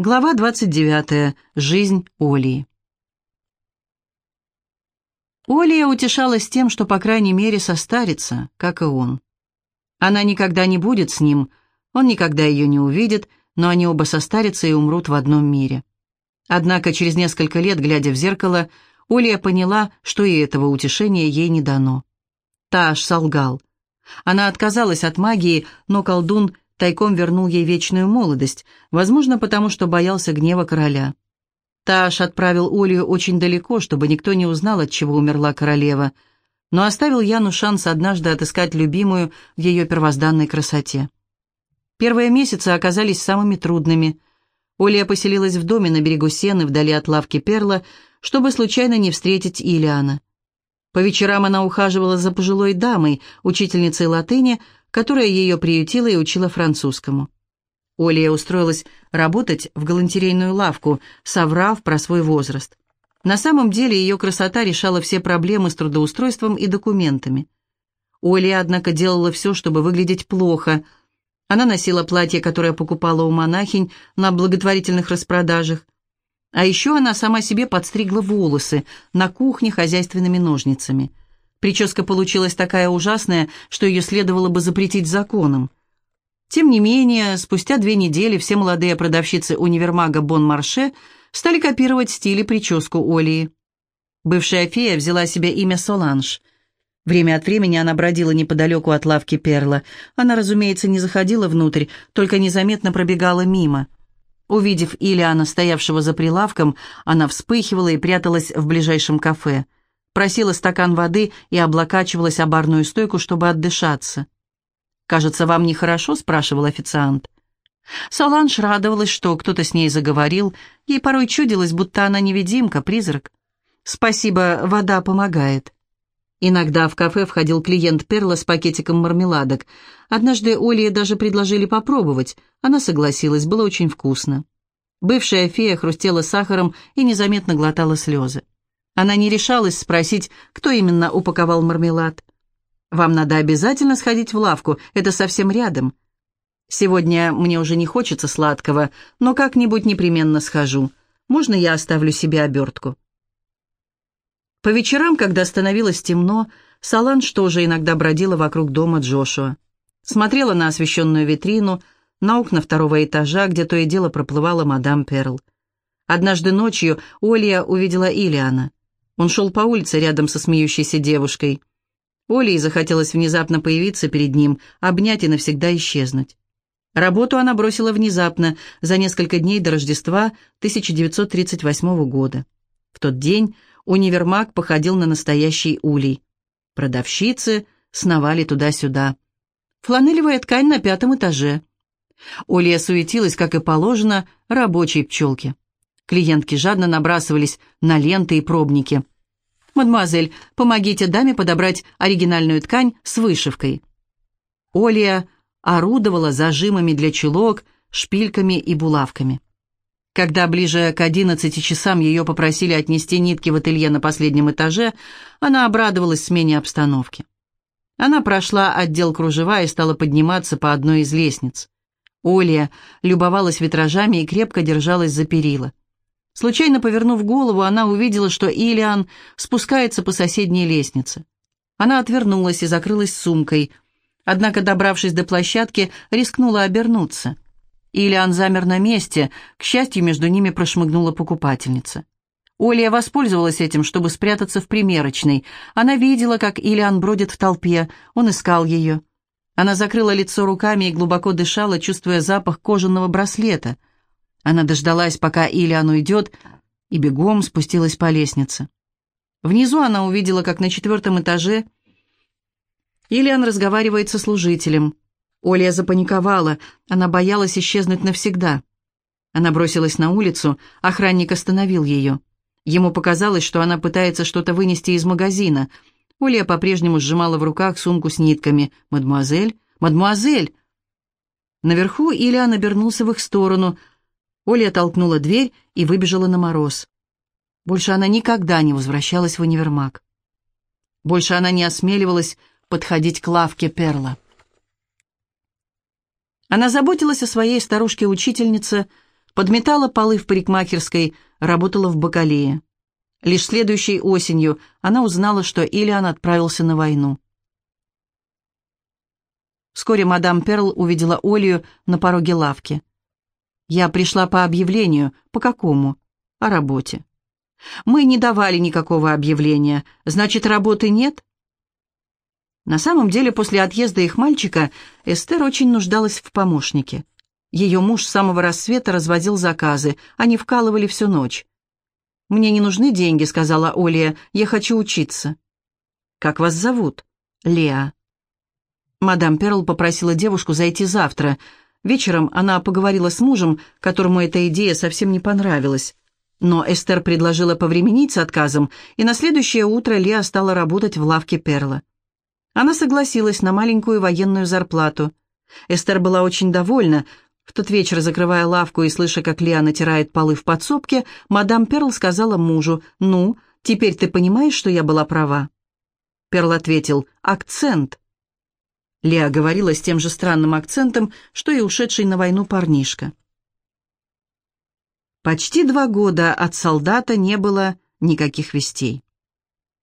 Глава 29. Жизнь Олии. Олия утешалась тем, что, по крайней мере, состарится, как и он. Она никогда не будет с ним, он никогда ее не увидит, но они оба состарятся и умрут в одном мире. Однако через несколько лет, глядя в зеркало, Олия поняла, что и этого утешения ей не дано. Таш солгал. Она отказалась от магии, но колдун тайком вернул ей вечную молодость, возможно, потому что боялся гнева короля. Таш отправил Олию очень далеко, чтобы никто не узнал, от чего умерла королева, но оставил Яну шанс однажды отыскать любимую в ее первозданной красоте. Первые месяцы оказались самыми трудными. Олия поселилась в доме на берегу Сены, вдали от лавки Перла, чтобы случайно не встретить Илиана. По вечерам она ухаживала за пожилой дамой, учительницей латыни, которая ее приютила и учила французскому. Олия устроилась работать в галантерейную лавку, соврав про свой возраст. На самом деле ее красота решала все проблемы с трудоустройством и документами. Олия, однако, делала все, чтобы выглядеть плохо. Она носила платье, которое покупала у монахинь на благотворительных распродажах. А еще она сама себе подстригла волосы на кухне хозяйственными ножницами – Прическа получилась такая ужасная, что ее следовало бы запретить законом. Тем не менее, спустя две недели все молодые продавщицы универмага Бон-Марше стали копировать стиль прическу Олии. Бывшая фея взяла себе имя Соланж. Время от времени она бродила неподалеку от лавки Перла. Она, разумеется, не заходила внутрь, только незаметно пробегала мимо. Увидев Илиана, стоявшего за прилавком, она вспыхивала и пряталась в ближайшем кафе – просила стакан воды и облокачивалась о барную стойку, чтобы отдышаться. «Кажется, вам нехорошо?» — спрашивал официант. Соланж радовалась, что кто-то с ней заговорил. Ей порой чудилось, будто она невидимка, призрак. «Спасибо, вода помогает». Иногда в кафе входил клиент Перла с пакетиком мармеладок. Однажды Оле даже предложили попробовать. Она согласилась, было очень вкусно. Бывшая фея хрустела сахаром и незаметно глотала слезы. Она не решалась спросить, кто именно упаковал мармелад. «Вам надо обязательно сходить в лавку, это совсем рядом». «Сегодня мне уже не хочется сладкого, но как-нибудь непременно схожу. Можно я оставлю себе обертку?» По вечерам, когда становилось темно, Саланж тоже иногда бродила вокруг дома Джошуа. Смотрела на освещенную витрину, на окна второго этажа, где то и дело проплывала мадам Перл. Однажды ночью Олия увидела Илиана. Он шел по улице рядом со смеющейся девушкой. Оле захотелось внезапно появиться перед ним, обнять и навсегда исчезнуть. Работу она бросила внезапно, за несколько дней до Рождества 1938 года. В тот день универмаг походил на настоящий улей. Продавщицы сновали туда-сюда. Фланелевая ткань на пятом этаже. Оля суетилась, как и положено, рабочей пчелке. Клиентки жадно набрасывались на ленты и пробники. «Мадемуазель, помогите даме подобрать оригинальную ткань с вышивкой». Олия орудовала зажимами для чулок, шпильками и булавками. Когда ближе к одиннадцати часам ее попросили отнести нитки в ателье на последнем этаже, она обрадовалась смене обстановки. Она прошла отдел кружева и стала подниматься по одной из лестниц. Олия любовалась витражами и крепко держалась за перила. Случайно повернув голову, она увидела, что Илиан спускается по соседней лестнице. Она отвернулась и закрылась сумкой. Однако, добравшись до площадки, рискнула обернуться. Илиан замер на месте, к счастью, между ними прошмыгнула покупательница. Олия воспользовалась этим, чтобы спрятаться в примерочной. Она видела, как Илиан бродит в толпе, он искал ее. Она закрыла лицо руками и глубоко дышала, чувствуя запах кожаного браслета — она дождалась, пока Ильян уйдет, и бегом спустилась по лестнице. Внизу она увидела, как на четвертом этаже Ильян разговаривает со служителем. Оля запаниковала, она боялась исчезнуть навсегда. Она бросилась на улицу, охранник остановил ее. Ему показалось, что она пытается что-то вынести из магазина. Оля по-прежнему сжимала в руках сумку с нитками. «Мадемуазель! Мадемуазель!» Наверху Ильян обернулся в их сторону – Оля толкнула дверь и выбежала на мороз. Больше она никогда не возвращалась в универмаг. Больше она не осмеливалась подходить к лавке Перла. Она заботилась о своей старушке-учительнице, подметала полы в парикмахерской, работала в бакалее. Лишь следующей осенью она узнала, что Ильян отправился на войну. Вскоре мадам Перл увидела Олию на пороге лавки. «Я пришла по объявлению. По какому?» «О работе». «Мы не давали никакого объявления. Значит, работы нет?» На самом деле, после отъезда их мальчика Эстер очень нуждалась в помощнике. Ее муж с самого рассвета разводил заказы, они вкалывали всю ночь. «Мне не нужны деньги», — сказала Олия, — «я хочу учиться». «Как вас зовут?» «Леа». Мадам Перл попросила девушку зайти завтра. Вечером она поговорила с мужем, которому эта идея совсем не понравилась. Но Эстер предложила повременить с отказом, и на следующее утро Леа стала работать в лавке Перла. Она согласилась на маленькую военную зарплату. Эстер была очень довольна, в тот вечер, закрывая лавку и слыша, как Леа натирает полы в подсобке, мадам Перл сказала мужу, «Ну, теперь ты понимаешь, что я была права?» Перл ответил, «Акцент». Леа говорила с тем же странным акцентом, что и ушедший на войну парнишка. Почти два года от солдата не было никаких вестей.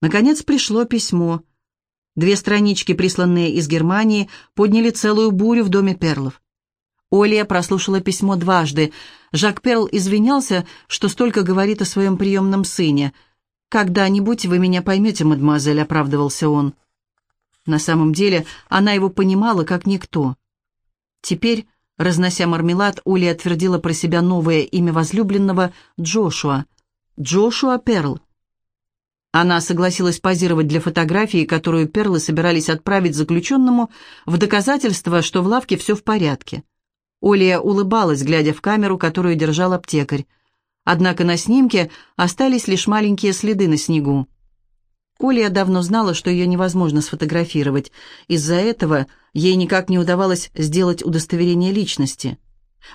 Наконец пришло письмо. Две странички, присланные из Германии, подняли целую бурю в доме Перлов. Олия прослушала письмо дважды. Жак Перл извинялся, что столько говорит о своем приемном сыне. «Когда-нибудь вы меня поймете, мадемуазель», — оправдывался он. На самом деле она его понимала, как никто. Теперь, разнося мармелад, Олия отвердила про себя новое имя возлюбленного Джошуа. Джошуа Перл. Она согласилась позировать для фотографии, которую Перлы собирались отправить заключенному, в доказательство, что в лавке все в порядке. Олия улыбалась, глядя в камеру, которую держал аптекарь. Однако на снимке остались лишь маленькие следы на снегу. Олия давно знала, что ее невозможно сфотографировать. Из-за этого ей никак не удавалось сделать удостоверение личности.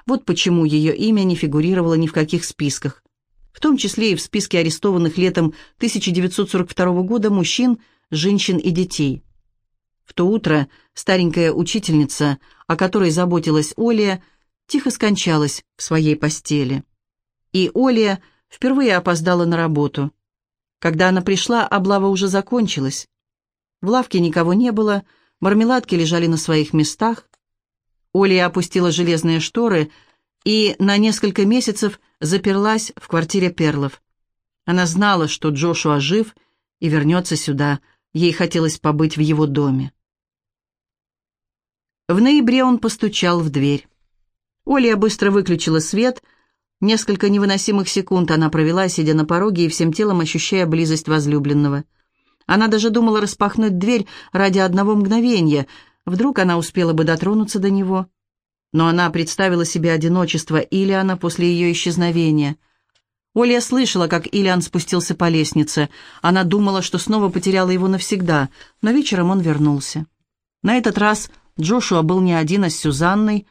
Вот почему ее имя не фигурировало ни в каких списках. В том числе и в списке арестованных летом 1942 года мужчин, женщин и детей. В то утро старенькая учительница, о которой заботилась Оля, тихо скончалась в своей постели. И Оля впервые опоздала на работу. Когда она пришла, облава уже закончилась. В лавке никого не было, мармеладки лежали на своих местах. Оля опустила железные шторы и на несколько месяцев заперлась в квартире Перлов. Она знала, что Джошуа жив и вернется сюда. Ей хотелось побыть в его доме. В ноябре он постучал в дверь. Оля быстро выключила свет. Несколько невыносимых секунд она провела, сидя на пороге и всем телом ощущая близость возлюбленного. Она даже думала распахнуть дверь ради одного мгновения. Вдруг она успела бы дотронуться до него. Но она представила себе одиночество Илиана после ее исчезновения. Оля слышала, как Илиан спустился по лестнице. Она думала, что снова потеряла его навсегда, но вечером он вернулся. На этот раз Джошуа был не один, а с Сюзанной.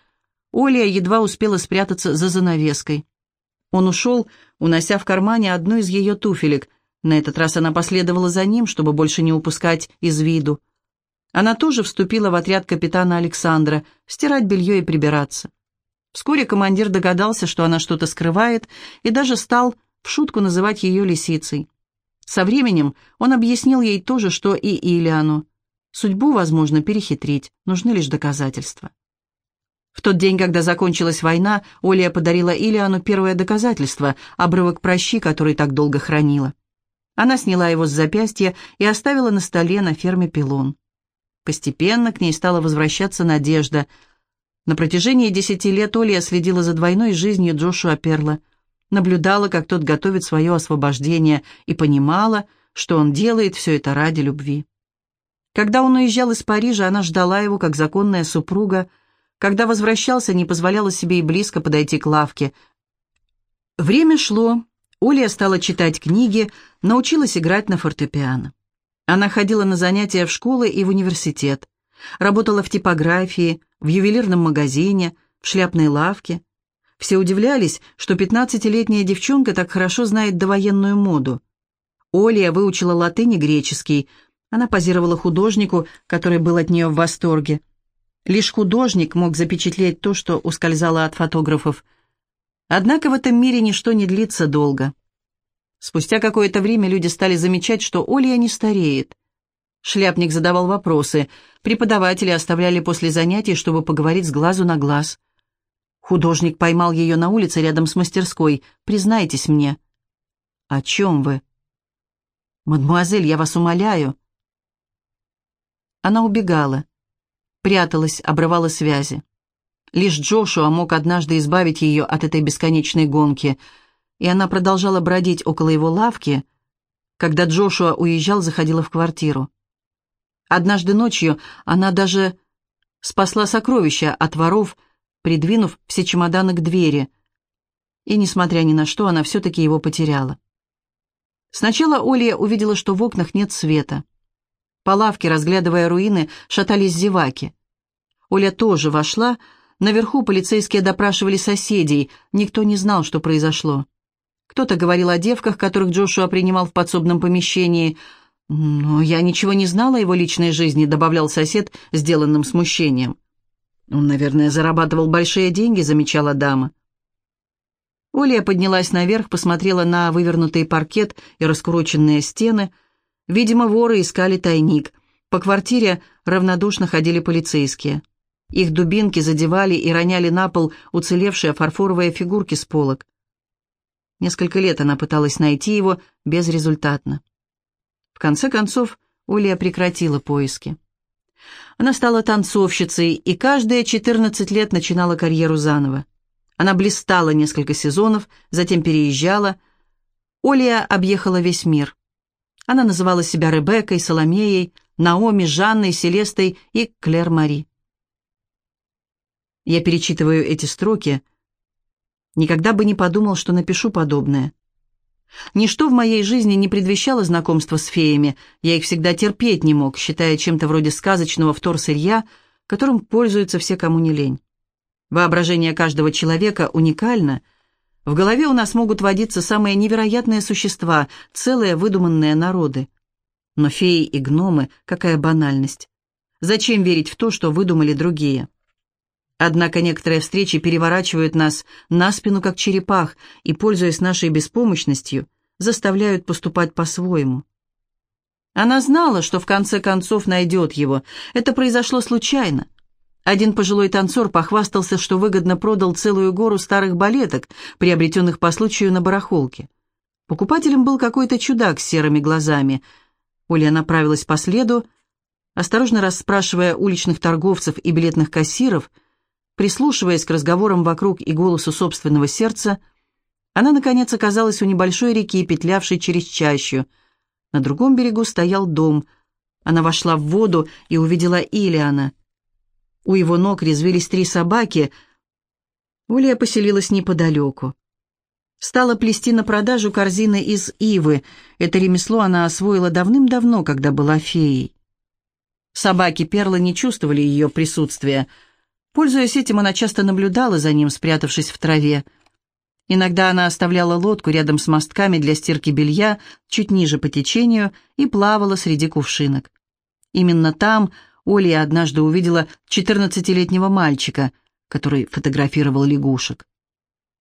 Оля едва успела спрятаться за занавеской. Он ушел, унося в кармане одну из ее туфелек. На этот раз она последовала за ним, чтобы больше не упускать из виду. Она тоже вступила в отряд капитана Александра, стирать белье и прибираться. Вскоре командир догадался, что она что-то скрывает, и даже стал в шутку называть ее лисицей. Со временем он объяснил ей то же, что и Илиану. Судьбу возможно перехитрить, нужны лишь доказательства. В тот день, когда закончилась война, Оля подарила Илиану первое доказательство – обрывок прощи, который так долго хранила. Она сняла его с запястья и оставила на столе на ферме пилон. Постепенно к ней стала возвращаться надежда. На протяжении десяти лет Оля следила за двойной жизнью Джошуа Перла, наблюдала, как тот готовит свое освобождение, и понимала, что он делает все это ради любви. Когда он уезжал из Парижа, она ждала его, как законная супруга. Когда возвращался, не позволяла себе и близко подойти к лавке. Время шло. Оля стала читать книги, научилась играть на фортепиано. Она ходила на занятия в школы и в университет. Работала в типографии, в ювелирном магазине, в шляпной лавке. Все удивлялись, что пятнадцатилетняя девчонка так хорошо знает довоенную моду. Оля выучила латынь и греческий, она позировала художнику, который был от нее в восторге. Лишь художник мог запечатлеть то, что ускользало от фотографов. Однако в этом мире ничто не длится долго. Спустя какое-то время люди стали замечать, что Олья не стареет. Шляпник задавал вопросы. Преподаватели оставляли после занятий, чтобы поговорить с глазу на глаз. Художник поймал ее на улице рядом с мастерской. «Признайтесь мне». «О чем вы?» «Мадемуазель, я вас умоляю». Она убегала, пряталась, обрывала связи. Лишь Джошуа мог однажды избавить ее от этой бесконечной гонки, и она продолжала бродить около его лавки, когда Джошуа уезжал, заходила в квартиру. Однажды ночью она даже спасла сокровища от воров, придвинув все чемоданы к двери. И, несмотря ни на что, она все-таки его потеряла. Сначала Оля увидела, что в окнах нет света. По лавке, разглядывая руины, шатались зеваки. Оля тоже вошла. Наверху полицейские допрашивали соседей. Никто не знал, что произошло. Кто-то говорил о девках, которых Джошуа принимал в подсобном помещении – «Но я ничего не знала о его личной жизни», — добавлял сосед, сделанным смущением. «Он, наверное, зарабатывал большие деньги», — замечала дама. Оля поднялась наверх, посмотрела на вывернутый паркет и раскуроченные стены. Видимо, воры искали тайник. По квартире равнодушно ходили полицейские. Их дубинки задевали и роняли на пол уцелевшие фарфоровые фигурки с полок. Несколько лет она пыталась найти его безрезультатно. В конце концов, Оля прекратила поиски. Она стала танцовщицей и каждые 14 лет начинала карьеру заново. Она блистала несколько сезонов, затем переезжала. Оля объехала весь мир. Она называла себя Ребеккой, Соломеей, Наоми, Жанной, Селестой и Клэр Мари. Я перечитываю эти строки. Никогда бы не подумал, что напишу подобное. Ничто в моей жизни не предвещало знакомства с феями, я их всегда терпеть не мог, считая чем-то вроде сказочного вторсырья, которым пользуются все, кому не лень. Воображение каждого человека уникально. В голове у нас могут водиться самые невероятные существа, целые выдуманные народы. Но феи и гномы — какая банальность. Зачем верить в то, что выдумали другие? Однако некоторые встречи переворачивают нас на спину, как черепах, и, пользуясь нашей беспомощностью, заставляют поступать по-своему. Она знала, что в конце концов найдет его. Это произошло случайно. Один пожилой танцор похвастался, что выгодно продал целую гору старых балеток, приобретенных по случаю на барахолке. Покупателем был какой-то чудак с серыми глазами. Оля направилась по следу, осторожно расспрашивая уличных торговцев и билетных кассиров – Прислушиваясь к разговорам вокруг и голосу собственного сердца, она, наконец, оказалась у небольшой реки, петлявшей через чащу. На другом берегу стоял дом. Она вошла в воду и увидела Илиана. У его ног резвились три собаки. Улия поселилась неподалеку. Стала плести на продажу корзины из ивы. Это ремесло она освоила давным-давно, когда была феей. Собаки Перла не чувствовали ее присутствия — Пользуясь этим, она часто наблюдала за ним, спрятавшись в траве. Иногда она оставляла лодку рядом с мостками для стирки белья, чуть ниже по течению, и плавала среди кувшинок. Именно там Оля однажды увидела 14-летнего мальчика, который фотографировал лягушек.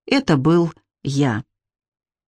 Это был я.